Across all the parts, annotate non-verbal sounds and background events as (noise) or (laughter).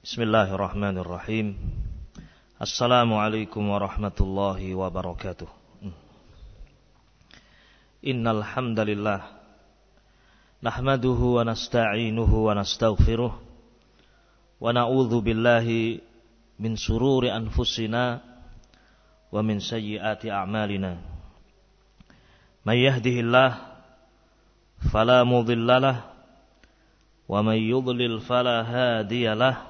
Bismillahirrahmanirrahim. Assalamualaikum warahmatullahi wabarakatuh. Innal hamdalillah nahmaduhu wa nasta'inuhu wa nastaghfiruh wa na'udzu billahi min sururi anfusina wa min sayyiati a'malina. May yahdihillah fala mudhillalah wa may yudlil fala hadiyalah.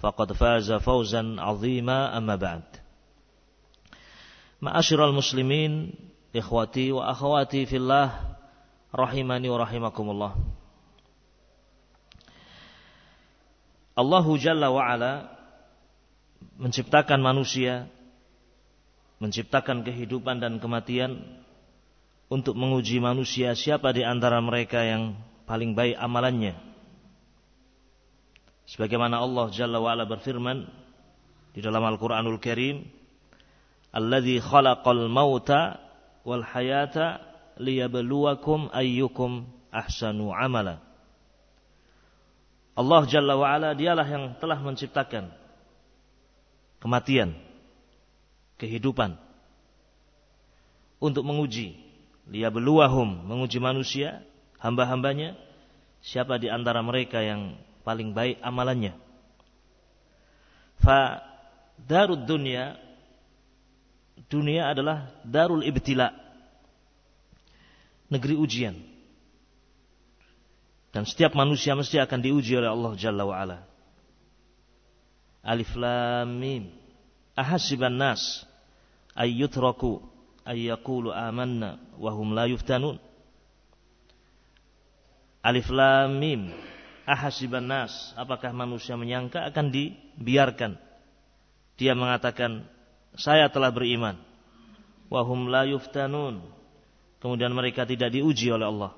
faqad faza fawzan azima amma ba'd. Ma'asyiral muslimin, ikhwati wa akhwati fillah rahimani wa rahimakumullah. Allahu Jalla wa Ala menciptakan manusia, menciptakan kehidupan dan kematian untuk menguji manusia siapa di antara mereka yang paling baik amalannya Sebagaimana Allah Jalla wa'ala berfirman di dalam Al-Quranul Karim, Alladhi khalaqal mauta wal hayata liyabluwakum ayyukum ahsanu amala. Allah Jalla wa'ala dialah yang telah menciptakan kematian, kehidupan untuk menguji liyabluwahum menguji manusia hamba-hambanya siapa di antara mereka yang paling baik amalannya. Fa darud dunia dunia adalah darul ibtila. Negeri ujian. Dan setiap manusia mesti akan diuji oleh Allah Jalla wa ala. Alif lam mim. Ahasiban nas ayyutraku ayyakulu amanna wa hum la yuftanun. Alif lam mim ahasiban nas apakah manusia menyangka akan dibiarkan? Dia mengatakan saya telah beriman. Wahum la yuftanun. Kemudian mereka tidak diuji oleh Allah.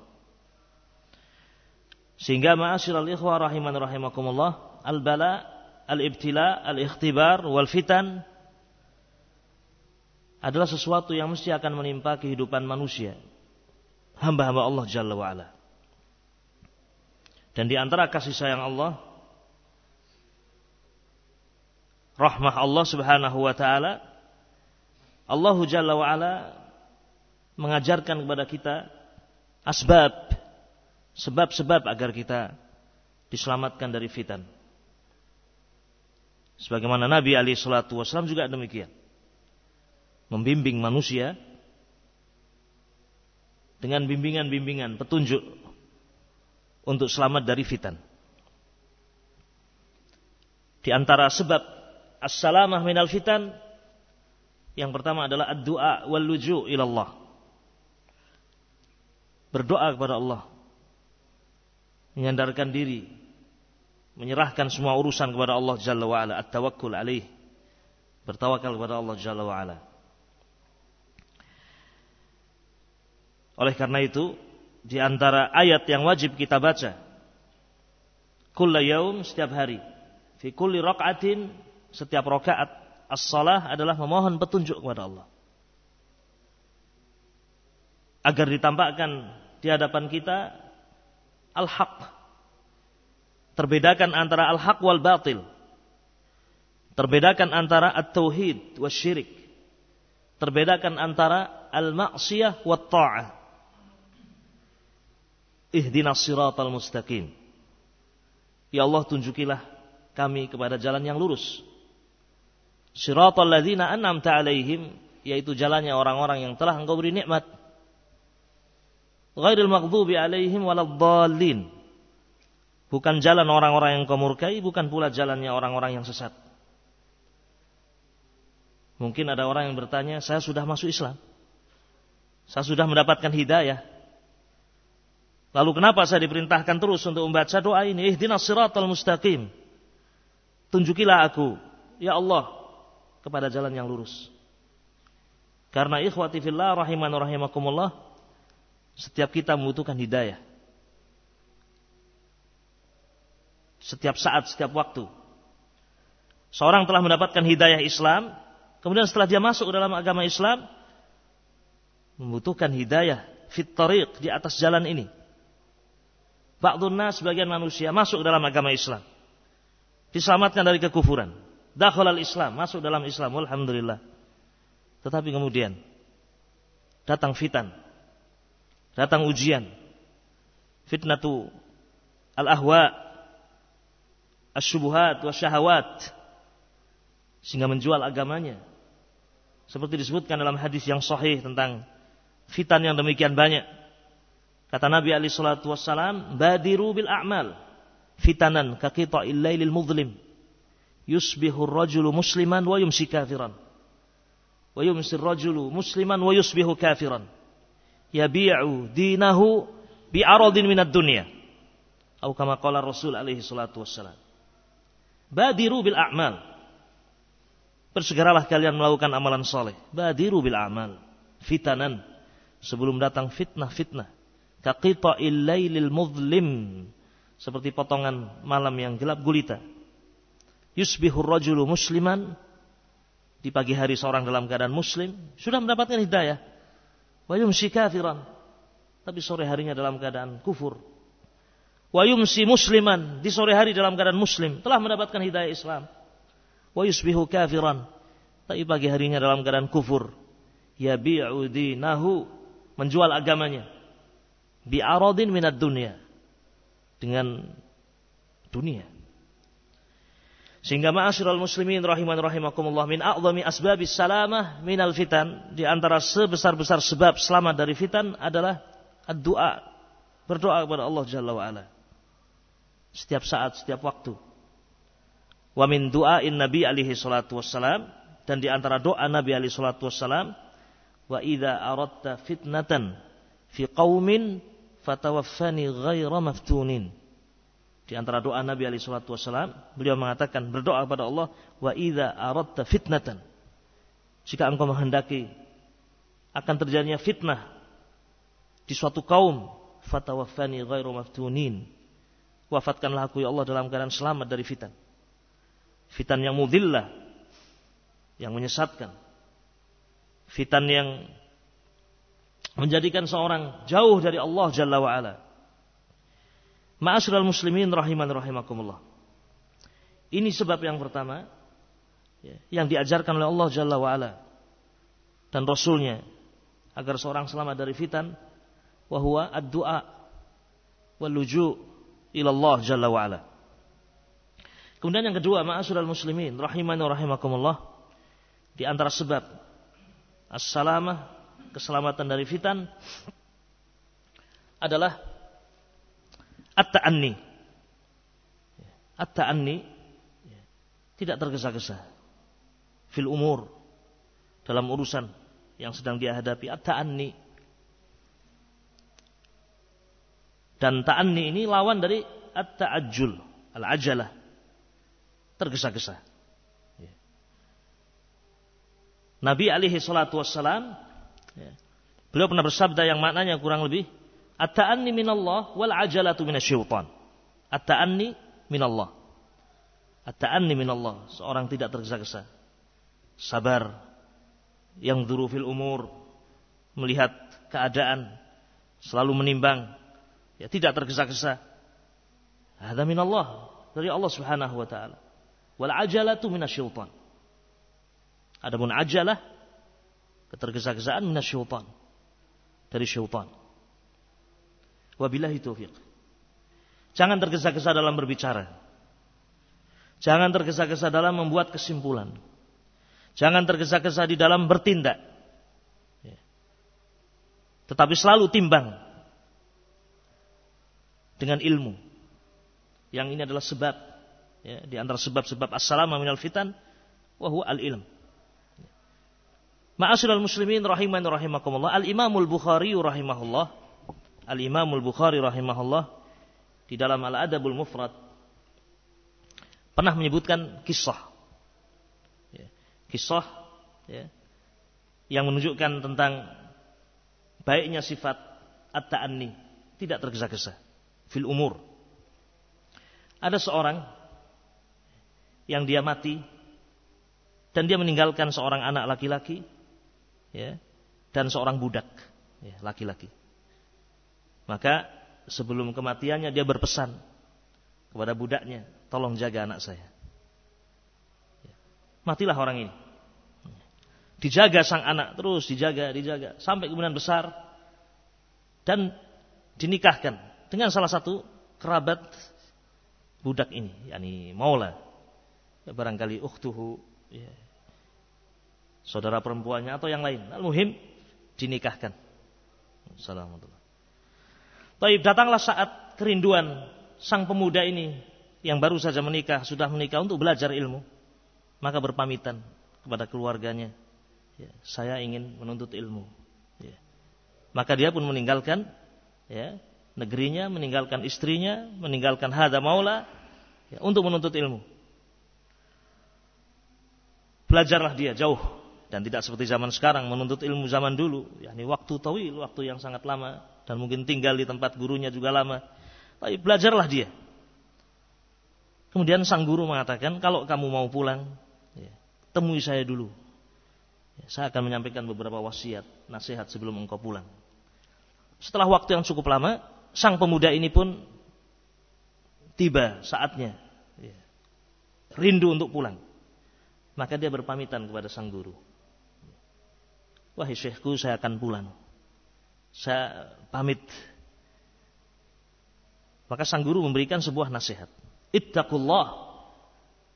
Sehingga ma'asyiral ikhwah rahiman rahimakumullah al bala al ibtila al ikhtibar wal fitan adalah sesuatu yang mesti akan menimpa kehidupan manusia. Hamba-hamba Allah Jalla wa'ala dan di antara kasih sayang Allah, rahmah Allah Subhanahu wa taala, Allah Jalla wa ala mengajarkan kepada kita asbab sebab-sebab agar kita diselamatkan dari fitan. Sebagaimana Nabi Ali Shallallahu Wasallam juga demikian, membimbing manusia dengan bimbingan-bimbingan petunjuk untuk selamat dari fitan. Di antara sebab as-salamah minal fitan yang pertama adalah ad-du'a wal luju' ilallah. Berdoa kepada Allah. Menyandarkan diri. Menyerahkan semua urusan kepada Allah Jalla wa'ala. At-tawakkul alaih. Bertawakal kepada Allah Jalla wa'ala. Oleh karena itu, di antara ayat yang wajib kita baca. Kulla yaum setiap hari. Fi kulli rak'atin setiap rakaat as-salah adalah memohon petunjuk kepada Allah. Agar ditampakkan di hadapan kita al-haq. Terbedakan antara al-haq wal batil. Terbedakan antara at-tauhid wa syirik. Terbedakan antara al-ma'siyah wa ta'ah ihdinas siratal mustaqim. Ya Allah tunjukilah kami kepada jalan yang lurus. Siratal ladzina an'amta 'alaihim yaitu jalannya orang-orang yang telah Engkau beri nikmat. Ghairil maghdubi 'alaihim waladdallin. Bukan jalan orang-orang yang kau murkai, bukan pula jalannya orang-orang yang sesat. Mungkin ada orang yang bertanya, saya sudah masuk Islam. Saya sudah mendapatkan hidayah. Lalu kenapa saya diperintahkan terus untuk membaca doa ini? Ihdinas siratal mustaqim. Tunjukilah aku, ya Allah, kepada jalan yang lurus. Karena ikhwati fillah rahiman rahimakumullah, setiap kita membutuhkan hidayah. Setiap saat, setiap waktu. Seorang telah mendapatkan hidayah Islam, kemudian setelah dia masuk dalam agama Islam, membutuhkan hidayah fit di atas jalan ini. Ba'dun nas sebagian manusia masuk dalam agama Islam. Diselamatkan dari kekufuran. Dakhalal Islam, masuk dalam Islam, alhamdulillah. Tetapi kemudian datang fitan. Datang ujian. Fitnatu al-ahwa, as-syubuhat, syahawat Sehingga menjual agamanya. Seperti disebutkan dalam hadis yang sahih tentang fitan yang demikian banyak. Kata Nabi Ali Shallallahu Wasallam, badiru bil a'mal fitanan kakita illailil mudlim yusbihu rajulu musliman wa yumsi kafiran. Wa yumsi musliman wa yusbihu kafiran. Yabi'u dinahu bi aradin minad dunya. Atau kama qala Rasul alaihi salatu wassalam badiru bil a'mal. Bersegeralah kalian melakukan amalan soleh. Badiru bil a'mal fitanan. Sebelum datang fitnah-fitnah. Kaqita illailil muzlim. Seperti potongan malam yang gelap gulita. Yusbihur rajulu musliman. Di pagi hari seorang dalam keadaan muslim. Sudah mendapatkan hidayah. Wa yumsi kafiran. Tapi sore harinya dalam keadaan kufur. Wa yumsi musliman. Di sore hari dalam keadaan muslim. Telah mendapatkan hidayah Islam. Wa yusbihu kafiran. Tapi pagi harinya dalam keadaan kufur. Yabi'u dinahu menjual agamanya bi'aradin minat dunia. Dengan dunia. Sehingga ma'asyiral muslimin rahiman rahimakumullah min a'zami asbabis salamah minal fitan. Di antara sebesar-besar sebab selamat dari fitan adalah doa berdoa kepada Allah Jalla wa setiap saat setiap waktu. Wa min du'ain Nabi alaihi salatu wassalam. Dan di antara doa Nabi alaihi salatu wassalam wa idza aradta fitnatan fi qaumin fatawaffani ghaira maftunin. Di antara doa Nabi alaihi salatu wasallam, beliau mengatakan berdoa kepada Allah, wa idza aradta fitnatan. Jika engkau menghendaki akan terjadinya fitnah di suatu kaum, fatawaffani ghairu maftunin. Wafatkanlah aku ya Allah dalam keadaan selamat dari fitan. Fitan yang mudillah, yang menyesatkan, fitan yang menjadikan seorang jauh dari Allah Jalla wa ala. Ma'asyiral muslimin rahiman rahimakumullah. Ini sebab yang pertama ya, yang diajarkan oleh Allah Jalla wa ala dan Rasulnya agar seorang selamat dari fitan wahwa ad-du'a ila Allah Jalla wa ala. Kemudian yang kedua, ma'asyiral muslimin rahiman rahimakumullah di antara sebab as-salamah, keselamatan dari fitan adalah at-ta'anni. At-ta'anni tidak tergesa-gesa fil umur dalam urusan yang sedang dia hadapi at-ta'anni. Dan ta'anni ini lawan dari at-ta'ajjul, al-ajalah. Tergesa-gesa. Nabi alaihi salatu wassalam ya, beliau pernah bersabda yang maknanya kurang lebih at-ta'anni minallah wal ajalatu minasyaitan. At-ta'anni minallah. At-ta'anni minallah, seorang tidak tergesa-gesa. Sabar yang fil umur melihat keadaan selalu menimbang ya tidak tergesa-gesa. Hada minallah dari Allah Subhanahu wa taala. Wal ajalatu minasyaitan. Adapun ajalah ketergesa-gesaan minasyaitan dari syaitan. Wabillahi taufiq. Jangan tergesa-gesa dalam berbicara. Jangan tergesa-gesa dalam membuat kesimpulan. Jangan tergesa-gesa di dalam bertindak. Ya. Tetapi selalu timbang dengan ilmu. Yang ini adalah sebab ya, di antara sebab-sebab assalamu minal fitan wa al-ilm. Ma'asyiral muslimin rahiman rahimakumullah. Al-Imamul Bukhari rahimahullah. Al-Imamul Bukhari rahimahullah di dalam Al-Adabul Mufrad pernah menyebutkan kisah. Ya, kisah ya, yang menunjukkan tentang baiknya sifat at-ta'anni, tidak tergesa-gesa fil umur. Ada seorang yang dia mati dan dia meninggalkan seorang anak laki-laki ya, dan seorang budak ya, laki-laki. Maka sebelum kematiannya dia berpesan kepada budaknya, tolong jaga anak saya. Ya. Matilah orang ini. Dijaga sang anak, terus dijaga, dijaga. Sampai kemudian besar. Dan dinikahkan dengan salah satu kerabat budak ini. yakni maula. Ya, barangkali ukhtuhu. Ya, saudara perempuannya atau yang lain. Al-muhim dinikahkan. Assalamualaikum. Taib datanglah saat kerinduan sang pemuda ini yang baru saja menikah, sudah menikah untuk belajar ilmu. Maka berpamitan kepada keluarganya. Ya, saya ingin menuntut ilmu. Ya. Maka dia pun meninggalkan ya, negerinya, meninggalkan istrinya, meninggalkan hada maula ya, untuk menuntut ilmu. Belajarlah dia jauh dan tidak seperti zaman sekarang menuntut ilmu zaman dulu yakni waktu tawil waktu yang sangat lama dan mungkin tinggal di tempat gurunya juga lama. Tapi belajarlah dia. Kemudian sang guru mengatakan kalau kamu mau pulang ya, temui saya dulu. Ya, saya akan menyampaikan beberapa wasiat nasihat sebelum engkau pulang. Setelah waktu yang cukup lama sang pemuda ini pun tiba saatnya ya, rindu untuk pulang. Maka dia berpamitan kepada sang guru Wahai syekhku saya akan pulang. Saya pamit. Maka sang guru memberikan sebuah nasihat. Ittaqullah.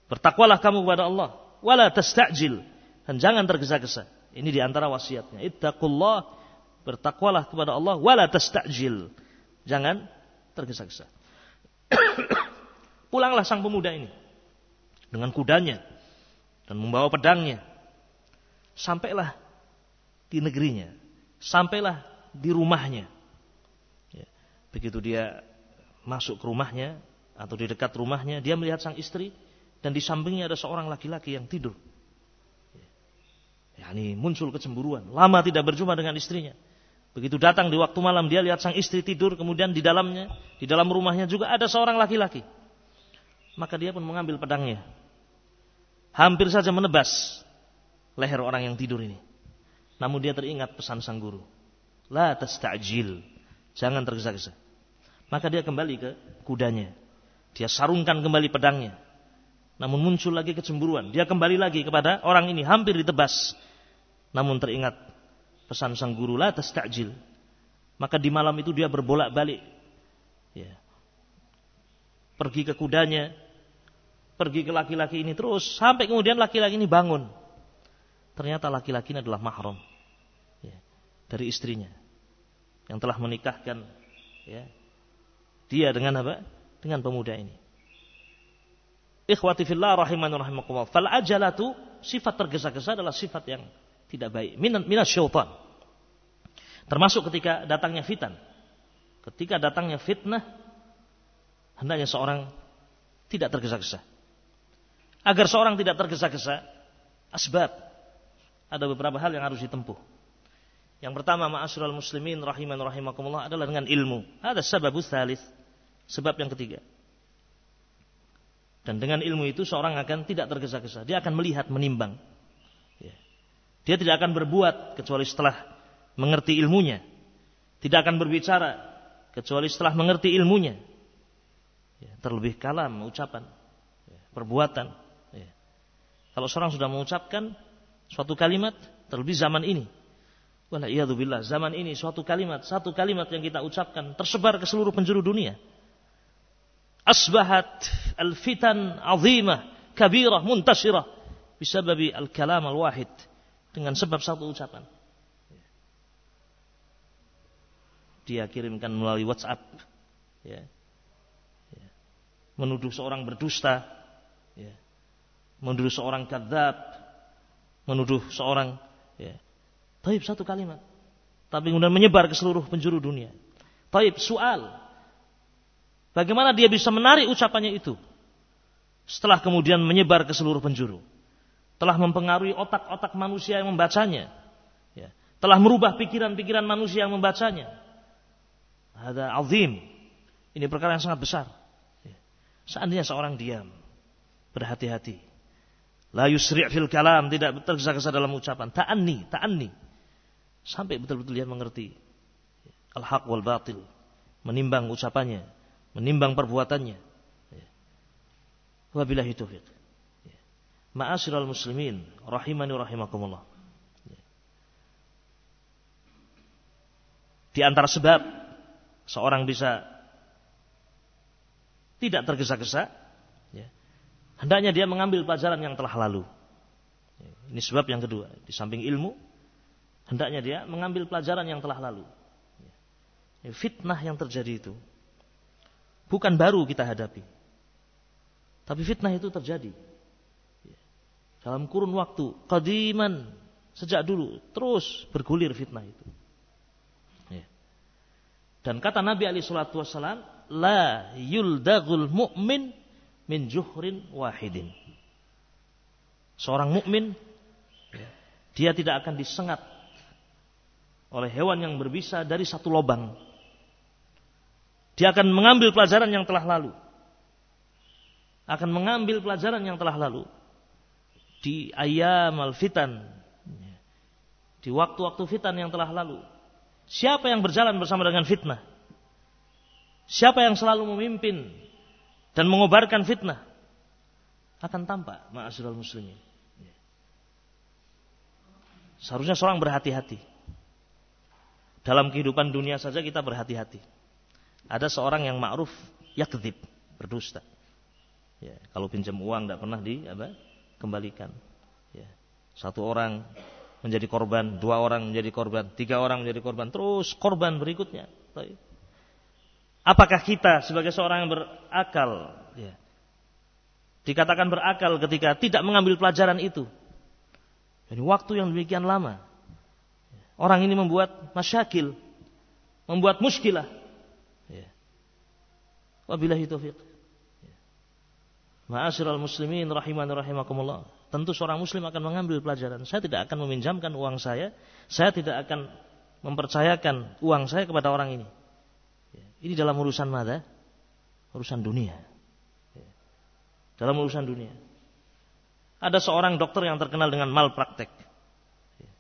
Bertakwalah kamu kepada Allah. Wala tasta'jil. Dan jangan tergesa-gesa. Ini di antara wasiatnya. Ittaqullah. Bertakwalah kepada Allah. Wala tasta'jil. Jangan tergesa-gesa. (coughs) Pulanglah sang pemuda ini. Dengan kudanya. Dan membawa pedangnya. Sampailah di negerinya. Sampailah di rumahnya. Ya. Begitu dia masuk ke rumahnya atau di dekat rumahnya, dia melihat sang istri dan di sampingnya ada seorang laki-laki yang tidur. Ya, ini muncul kecemburuan. Lama tidak berjumpa dengan istrinya. Begitu datang di waktu malam dia lihat sang istri tidur, kemudian di dalamnya, di dalam rumahnya juga ada seorang laki-laki. Maka dia pun mengambil pedangnya. Hampir saja menebas leher orang yang tidur ini. Namun dia teringat pesan sang guru. La tasta'jil. Jangan tergesa-gesa. Maka dia kembali ke kudanya. Dia sarungkan kembali pedangnya. Namun muncul lagi kecemburuan. Dia kembali lagi kepada orang ini. Hampir ditebas. Namun teringat pesan sang guru. La tasta'jil. Maka di malam itu dia berbolak-balik. Ya. Pergi ke kudanya. Pergi ke laki-laki ini terus. Sampai kemudian laki-laki ini bangun. Ternyata laki-laki ini adalah mahram dari istrinya yang telah menikahkan ya, dia dengan apa? Dengan pemuda ini. Ikhwati fillah rahiman rahimakumullah. Fal ajalatu sifat tergesa-gesa adalah sifat yang tidak baik. Minas minas syaitan. Termasuk ketika datangnya fitan. Ketika datangnya fitnah, hendaknya seorang tidak tergesa-gesa. Agar seorang tidak tergesa-gesa, asbab. Ada beberapa hal yang harus ditempuh. Yang pertama ma'asyiral muslimin rahiman rahimakumullah adalah dengan ilmu. Ada sebab tsalits. Sebab yang ketiga. Dan dengan ilmu itu seorang akan tidak tergesa-gesa. Dia akan melihat, menimbang. Ya. Dia tidak akan berbuat kecuali setelah mengerti ilmunya. Tidak akan berbicara kecuali setelah mengerti ilmunya. Ya. Terlebih kalam, ucapan, ya. perbuatan. Kalau seorang sudah mengucapkan suatu kalimat, terlebih zaman ini, Wala'iyadzubillah. Zaman ini suatu kalimat, satu kalimat yang kita ucapkan tersebar ke seluruh penjuru dunia. Asbahat al-fitan azimah, kabirah, muntashirah. bisa babi al-kalam al-wahid dengan sebab satu ucapan. Dia kirimkan melalui WhatsApp, ya. ya. menuduh seorang berdusta, ya. menuduh seorang kadzab, menuduh seorang, ya. Taib satu kalimat, tapi kemudian menyebar ke seluruh penjuru dunia. Taib soal, bagaimana dia bisa menarik ucapannya itu? Setelah kemudian menyebar ke seluruh penjuru telah mempengaruhi otak-otak manusia yang membacanya, ya. telah merubah pikiran-pikiran manusia yang membacanya. Ada azim. Ini perkara yang sangat besar. Ya. Seandainya seorang diam, berhati-hati. La yusri' fil kalam, tidak tergesa-gesa dalam ucapan. Ta'anni, ta'anni. Sampai betul-betul dia mengerti. Al-haq wal batil. Menimbang ucapannya. Menimbang perbuatannya. Ya. Wabillahi taufiq. Ma'asyiral muslimin rahimani rahimakumullah. Di antara sebab seorang bisa tidak tergesa-gesa, hendaknya dia mengambil pelajaran yang telah lalu. Ini sebab yang kedua. Di samping ilmu, hendaknya dia mengambil pelajaran yang telah lalu. Fitnah yang terjadi itu bukan baru kita hadapi, tapi fitnah itu terjadi dalam kurun waktu kadiman sejak dulu terus bergulir fitnah itu. Dan kata Nabi Ali Shallallahu Wasallam, la yuldagul mu'min min juhrin wahidin. Seorang mukmin ya, dia tidak akan disengat oleh hewan yang berbisa dari satu lubang. Dia akan mengambil pelajaran yang telah lalu. Akan mengambil pelajaran yang telah lalu di ayam al-fitan. Di waktu-waktu fitan yang telah lalu. Siapa yang berjalan bersama dengan fitnah? Siapa yang selalu memimpin dan mengobarkan fitnah? Akan tampak ma'asyiral muslimin. Seharusnya seorang berhati-hati. Dalam kehidupan dunia saja kita berhati-hati. Ada seorang yang ma'ruf yakdib, berdusta. Ya, kalau pinjam uang tidak pernah di apa? kembalikan. Ya. Satu orang menjadi korban, dua orang menjadi korban, tiga orang menjadi korban, terus korban berikutnya. Apakah kita sebagai seorang yang berakal, ya, dikatakan berakal ketika tidak mengambil pelajaran itu? Jadi waktu yang demikian lama, orang ini membuat masyakil, membuat muskilah. Ya. Wabillahi taufiq. Ma'asyiral muslimin rahiman rahimakumullah. Tentu seorang muslim akan mengambil pelajaran. Saya tidak akan meminjamkan uang saya. Saya tidak akan mempercayakan uang saya kepada orang ini. Ya, ini dalam urusan mana? Urusan dunia. Ya, dalam urusan dunia. Ada seorang dokter yang terkenal dengan malpraktek. Ya,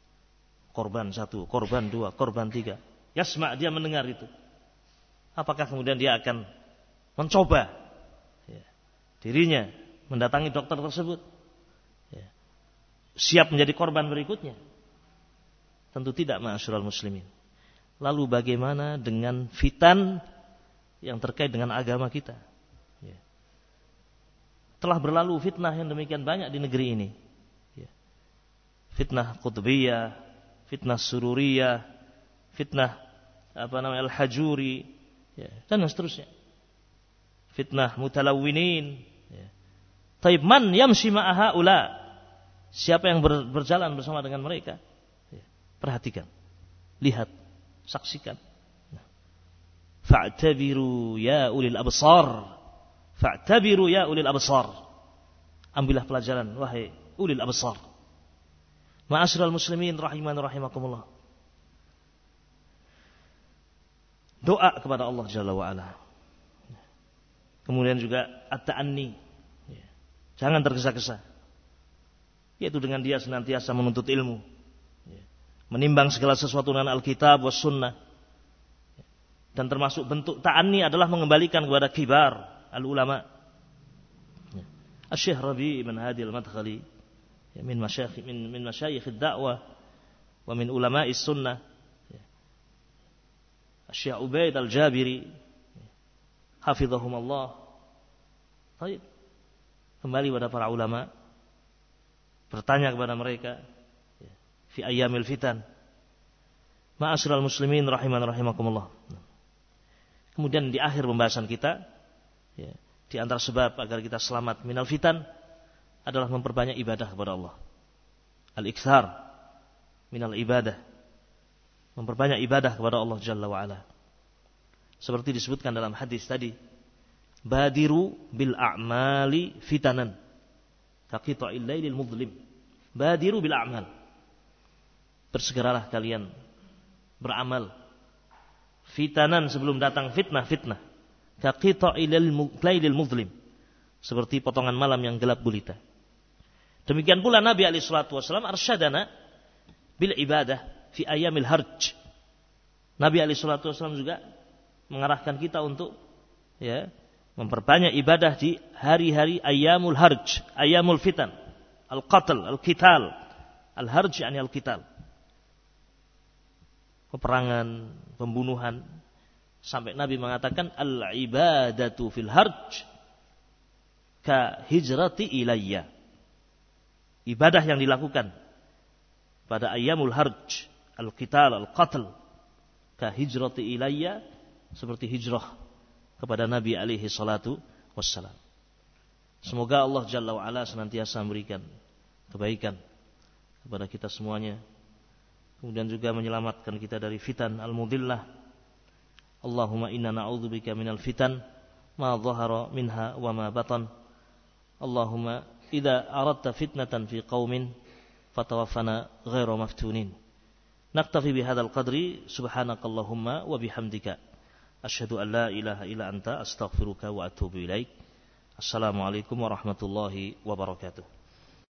korban satu, korban dua, korban tiga. Yasma dia mendengar itu. Apakah kemudian dia akan mencoba dirinya mendatangi dokter tersebut ya. siap menjadi korban berikutnya tentu tidak ma'asyiral muslimin lalu bagaimana dengan fitan yang terkait dengan agama kita ya. telah berlalu fitnah yang demikian banyak di negeri ini ya. fitnah qutbiyah fitnah sururiyah fitnah apa namanya al-hajuri ya, dan seterusnya fitnah mutalawinin Taib man yamshi ma'aha ula. Siapa yang ber, berjalan bersama dengan mereka? Ya, perhatikan. Lihat. Saksikan. Fa'tabiru ya ulil absar. Fa'tabiru ya ulil absar. Ambillah pelajaran. Wahai ulil absar. Ma'asyiral muslimin rahiman rahimakumullah. Doa kepada Allah Jalla wa'ala. Kemudian juga at-ta'anni Jangan tergesa-gesa. Yaitu dengan dia senantiasa menuntut ilmu. Menimbang segala sesuatu dengan Alkitab was sunnah. Dan termasuk bentuk ta'ani adalah mengembalikan kepada kibar al-ulama. Asyikh Rabi ibn Hadi al-Madkhali min masyayikh min, min masyayikh ad-da'wah wa min ulama'is sunnah. Asyikh Ubaid al-Jabiri hafizahum Allah. Baik kembali pada para ulama. bertanya kepada mereka ya, fi ayyamil fitan. Ma'asyiral muslimin rahiman rahimakumullah. Kemudian di akhir pembahasan kita ya, di antara sebab agar kita selamat minal fitan adalah memperbanyak ibadah kepada Allah. Al-iktsar minal ibadah. Memperbanyak ibadah kepada Allah Jalla wa ala. Seperti disebutkan dalam hadis tadi, badiru bil a'mali fitanan. Kaqita'il lailil mudlim. Badiru bil a'mal. Bersegeralah kalian beramal. Fitanan sebelum datang fitnah-fitnah. Kaqita'il lailil mudlim. Seperti potongan malam yang gelap gulita. Demikian pula Nabi alaihi salatu wasallam arsyadana bil ibadah fi ayamil harj. Nabi alaihi salatu wasallam juga mengarahkan kita untuk ya memperbanyak ibadah di hari-hari ayamul harj, ayamul fitan, al-qatl, al-qital. Al-harj yani al-qital. Peperangan, pembunuhan sampai Nabi mengatakan al-ibadatu fil harj ka hijrati ilayya ibadah yang dilakukan pada ayamul harj, al-qital, al-qatl, ka hijrati ilayya, seperti hijrah kepada Nabi alaihi salatu wassalam. Semoga Allah Jalla wa'ala senantiasa memberikan kebaikan kepada kita semuanya. Kemudian juga menyelamatkan kita dari fitan al-mudillah. Allahumma inna na'udzubika minal fitan ma minha wa ma. Allahumma idza aradta fitnatan fi qaumin fatawaffana ghairu maftunin naktafi bihadzal qadri subhanakallahumma wa bihamdika asyhadu an la ilaha illa anta astaghfiruka wa atubu ilaik assalamu alaikum warahmatullahi wabarakatuh